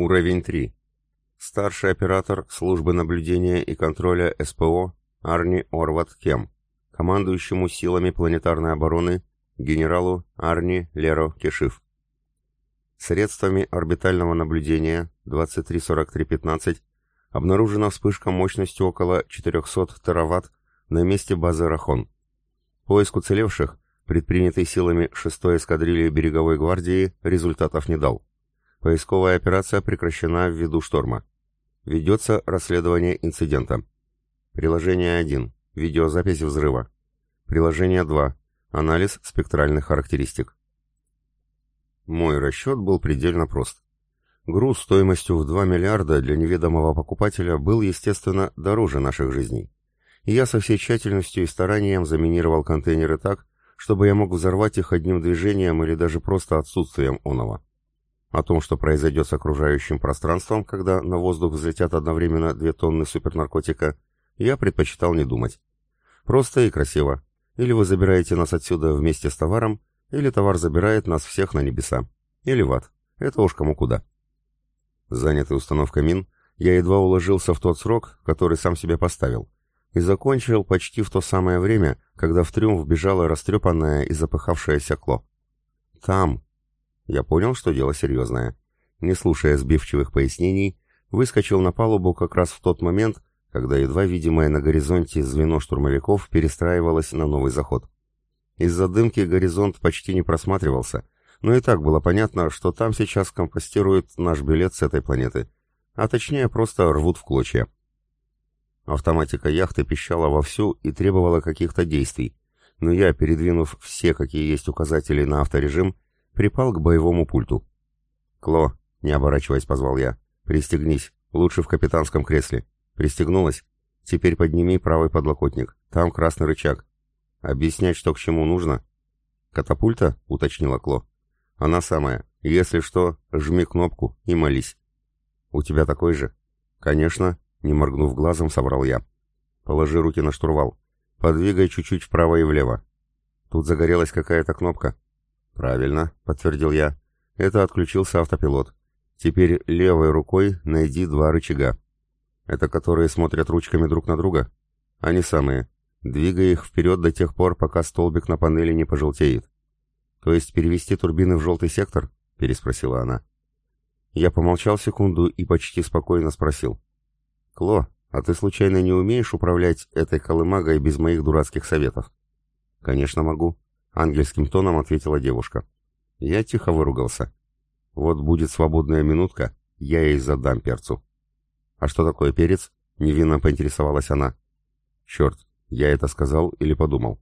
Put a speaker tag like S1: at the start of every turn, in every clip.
S1: Уровень 3. Старший оператор службы наблюдения и контроля СПО Арни Орват Кем, командующему силами планетарной обороны генералу Арни Леро Кешив. Средствами орбитального наблюдения 234315 обнаружена вспышка мощностью около 400 тераватт на месте базы Рахон. Поиск уцелевших, предпринятый силами 6-й эскадрильи береговой гвардии, результатов не дал. Поисковая операция прекращена ввиду шторма. Ведется расследование инцидента. Приложение 1. Видеозапись взрыва. Приложение 2. Анализ спектральных характеристик. Мой расчет был предельно прост. Груз стоимостью в 2 миллиарда для неведомого покупателя был, естественно, дороже наших жизней. И я со всей тщательностью и старанием заминировал контейнеры так, чтобы я мог взорвать их одним движением или даже просто отсутствием оного. О том, что произойдет с окружающим пространством, когда на воздух взлетят одновременно две тонны супернаркотика, я предпочитал не думать. Просто и красиво. Или вы забираете нас отсюда вместе с товаром, или товар забирает нас всех на небеса. Или в ад. Это уж кому куда. Занятый установкой мин, я едва уложился в тот срок, который сам себе поставил, и закончил почти в то самое время, когда в трюм вбежала растрепанная и запыхавшаяся Кло. «Там!» Я понял, что дело серьезное. Не слушая сбивчивых пояснений, выскочил на палубу как раз в тот момент, когда едва видимое на горизонте звено штурмовиков перестраивалось на новый заход. Из-за дымки горизонт почти не просматривался, но и так было понятно, что там сейчас компостируют наш билет с этой планеты, а точнее просто рвут в клочья. Автоматика яхты пищала вовсю и требовала каких-то действий, но я, передвинув все, какие есть указатели на авторежим, припал к боевому пульту. «Кло», — не оборачиваясь, позвал я, — «пристегнись, лучше в капитанском кресле». «Пристегнулась? Теперь подними правый подлокотник, там красный рычаг. Объяснять, что к чему нужно?» «Катапульта?» — уточнила Кло. Она самая. Если что, жми кнопку и молись. У тебя такой же? Конечно, не моргнув глазом, собрал я. Положи руки на штурвал. Подвигай чуть-чуть вправо и влево. Тут загорелась какая-то кнопка. Правильно, подтвердил я. Это отключился автопилот. Теперь левой рукой найди два рычага. Это которые смотрят ручками друг на друга? Они самые. Двигай их вперед до тех пор, пока столбик на панели не пожелтеет. «То есть перевести турбины в желтый сектор?» — переспросила она. Я помолчал секунду и почти спокойно спросил. «Кло, а ты случайно не умеешь управлять этой колымагой без моих дурацких советов?» «Конечно могу», — ангельским тоном ответила девушка. Я тихо выругался. «Вот будет свободная минутка, я ей задам перцу». «А что такое перец?» — невинно поинтересовалась она. «Черт, я это сказал или подумал?»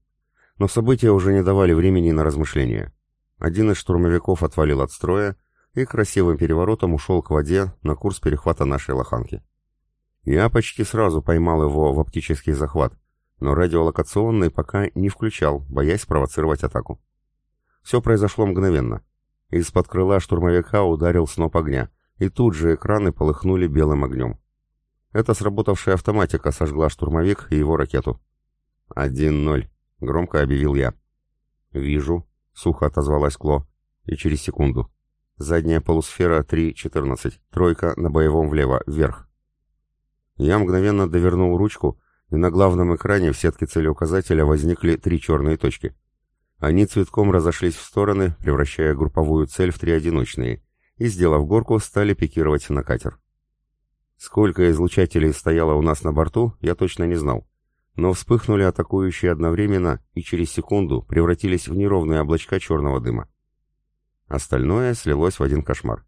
S1: Но события уже не давали времени на размышления. Один из штурмовиков отвалил от строя и красивым переворотом ушел к воде на курс перехвата нашей лоханки. Я почти сразу поймал его в оптический захват, но радиолокационный пока не включал, боясь спровоцировать атаку. Все произошло мгновенно. Из-под крыла штурмовика ударил сноп огня, и тут же экраны полыхнули белым огнем. Это сработавшая автоматика сожгла штурмовик и его ракету. «Один ноль», — громко объявил я. «Вижу», — сухо отозвалась Кло. И через секунду. Задняя полусфера 3.14, тройка на боевом влево, вверх. Я мгновенно довернул ручку, и на главном экране в сетке целеуказателя возникли три черные точки. Они цветком разошлись в стороны, превращая групповую цель в три одиночные, и, сделав горку, стали пикировать на катер. Сколько излучателей стояло у нас на борту, я точно не знал но вспыхнули атакующие одновременно и через секунду превратились в неровные облачка черного дыма. Остальное слилось в один кошмар.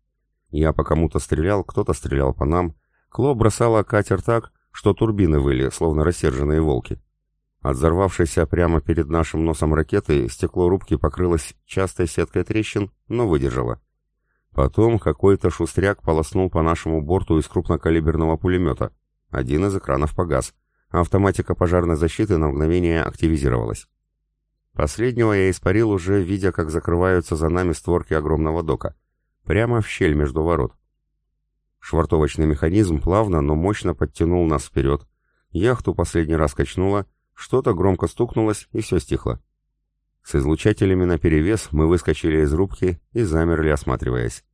S1: Я по кому-то стрелял, кто-то стрелял по нам. Кло бросала катер так, что турбины выли, словно рассерженные волки. От взорвавшейся прямо перед нашим носом ракеты стекло рубки покрылось частой сеткой трещин, но выдержало. Потом какой-то шустряк полоснул по нашему борту из крупнокалиберного пулемета. Один из экранов погас — Автоматика пожарной защиты на мгновение активизировалась. Последнего я испарил уже, видя, как закрываются за нами створки огромного дока. Прямо в щель между ворот. Швартовочный механизм плавно, но мощно подтянул нас вперед. Яхту последний раз качнуло, что-то громко стукнулось, и все стихло. С излучателями наперевес мы выскочили из рубки и замерли, осматриваясь.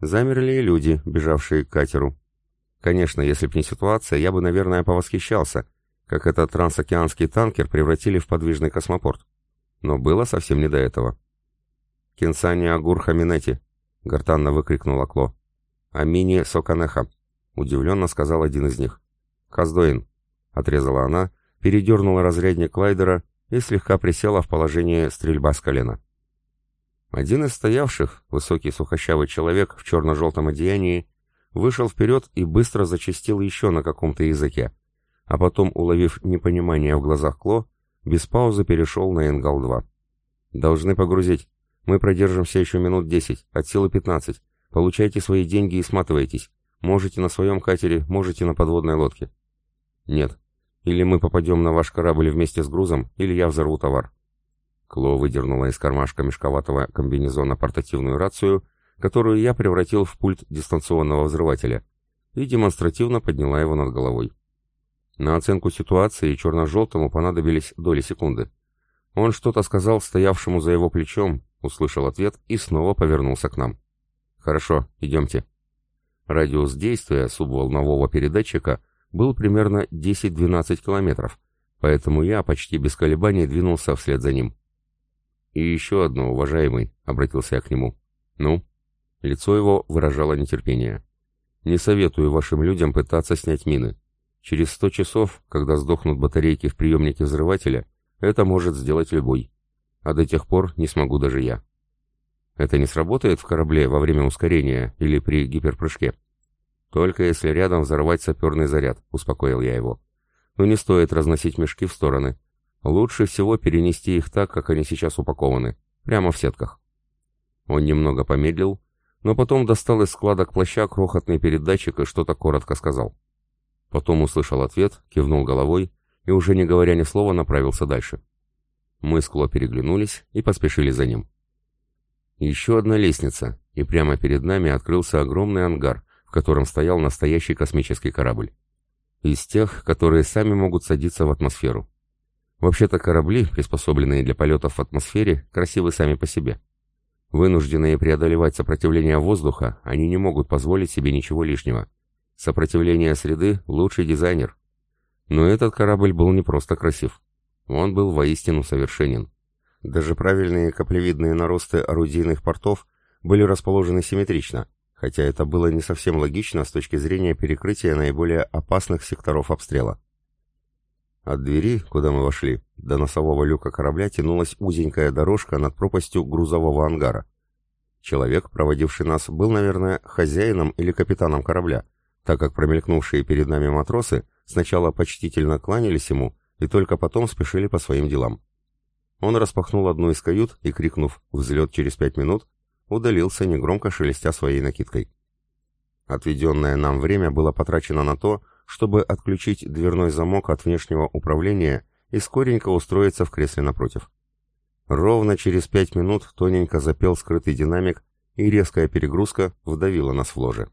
S1: Замерли и люди, бежавшие к катеру. Конечно, если б не ситуация, я бы, наверное, повосхищался, как этот трансокеанский танкер превратили в подвижный космопорт. Но было совсем не до этого. «Кинсани Агур Хаминети!» — гортанно выкрикнула Кло. «Амини Соканеха!» — удивленно сказал один из них. «Каздоин!» — отрезала она, передернула разрядник Клайдера и слегка присела в положение стрельба с колена. Один из стоявших, высокий сухощавый человек в черно-желтом одеянии, вышел вперед и быстро зачастил еще на каком-то языке, а потом, уловив непонимание в глазах Кло, без паузы перешел на Энгал-2. «Должны погрузить. Мы продержимся еще минут десять, от силы пятнадцать. Получайте свои деньги и сматывайтесь. Можете на своем катере, можете на подводной лодке». «Нет. Или мы попадем на ваш корабль вместе с грузом, или я взорву товар». Кло выдернула из кармашка мешковатого комбинезона портативную рацию, которую я превратил в пульт дистанционного взрывателя, и демонстративно подняла его над головой. На оценку ситуации черно-желтому понадобились доли секунды. Он что-то сказал стоявшему за его плечом, услышал ответ и снова повернулся к нам. «Хорошо, идемте». Радиус действия субволнового передатчика был примерно 10-12 километров, поэтому я почти без колебаний двинулся вслед за ним. «И еще одно, уважаемый», — обратился я к нему. «Ну?» Лицо его выражало нетерпение. «Не советую вашим людям пытаться снять мины. Через сто часов, когда сдохнут батарейки в приемнике взрывателя, это может сделать любой. А до тех пор не смогу даже я». «Это не сработает в корабле во время ускорения или при гиперпрыжке?» «Только если рядом взорвать саперный заряд», — успокоил я его. «Но не стоит разносить мешки в стороны. Лучше всего перенести их так, как они сейчас упакованы, прямо в сетках. Он немного помедлил, но потом достал из складок плаща крохотный передатчик и что-то коротко сказал. Потом услышал ответ, кивнул головой и, уже не говоря ни слова, направился дальше. Мы с Кло переглянулись и поспешили за ним. Еще одна лестница, и прямо перед нами открылся огромный ангар, в котором стоял настоящий космический корабль. Из тех, которые сами могут садиться в атмосферу. Вообще-то корабли, приспособленные для полетов в атмосфере, красивы сами по себе. Вынужденные преодолевать сопротивление воздуха, они не могут позволить себе ничего лишнего. Сопротивление среды – лучший дизайнер. Но этот корабль был не просто красив. Он был воистину совершенен. Даже правильные каплевидные наросты орудийных портов были расположены симметрично, хотя это было не совсем логично с точки зрения перекрытия наиболее опасных секторов обстрела. От двери, куда мы вошли, до носового люка корабля тянулась узенькая дорожка над пропастью грузового ангара. Человек, проводивший нас, был, наверное, хозяином или капитаном корабля, так как промелькнувшие перед нами матросы сначала почтительно кланялись ему и только потом спешили по своим делам. Он распахнул одну из кают и, крикнув «Взлет через пять минут», удалился, негромко шелестя своей накидкой. Отведенное нам время было потрачено на то, чтобы отключить дверной замок от внешнего управления и скоренько устроиться в кресле напротив. Ровно через пять минут тоненько запел скрытый динамик, и резкая перегрузка вдавила нас в ложе.